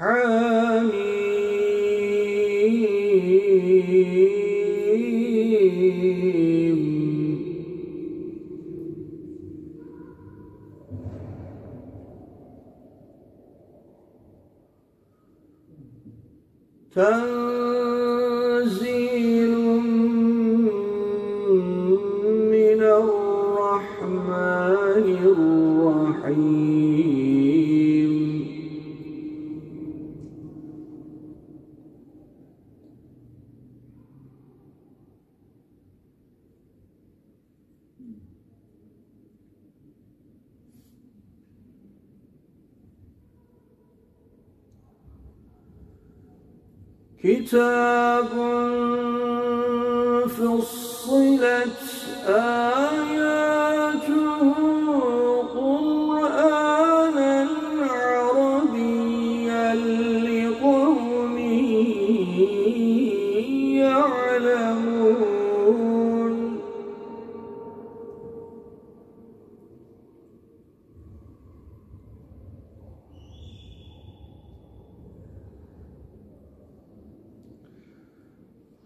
حميم تنزيل كتاب فصلت آياته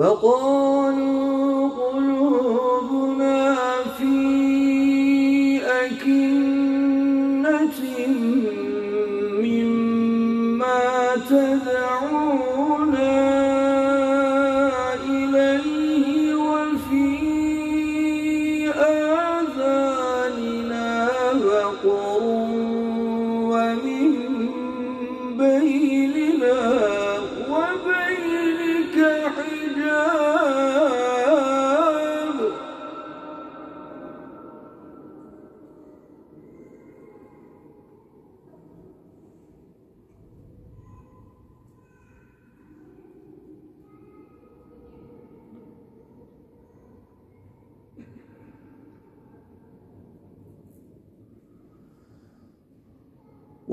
وقالوا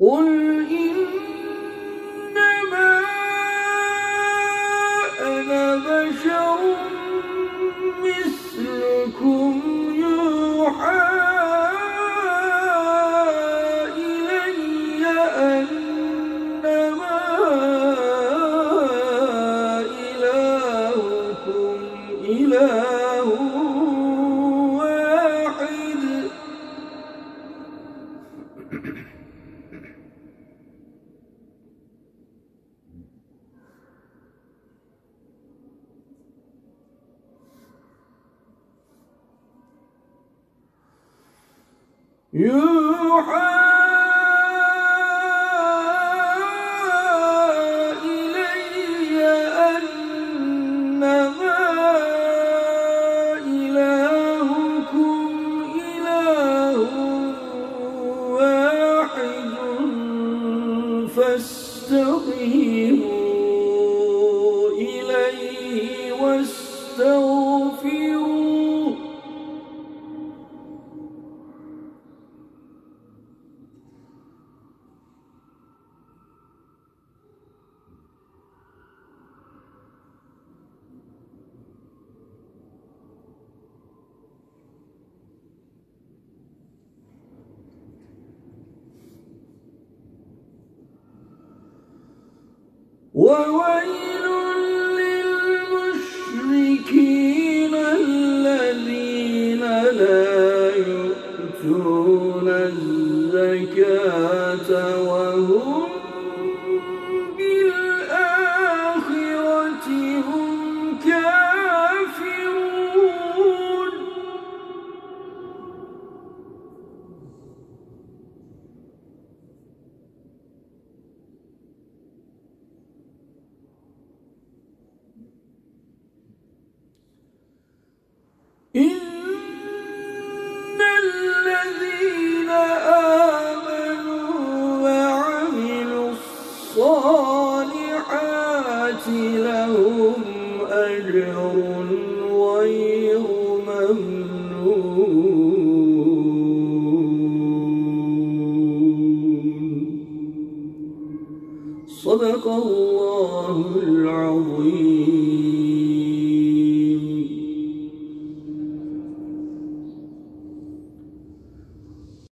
قل إنما يوحى إلي أنما إلهكم إله واحد فاستقيموا. وويل للمشركين الذين لا يؤتون الزكاة وهم بالآخرة هم الصالحات لهم أجر غير ممنون. صدق الله العظيم.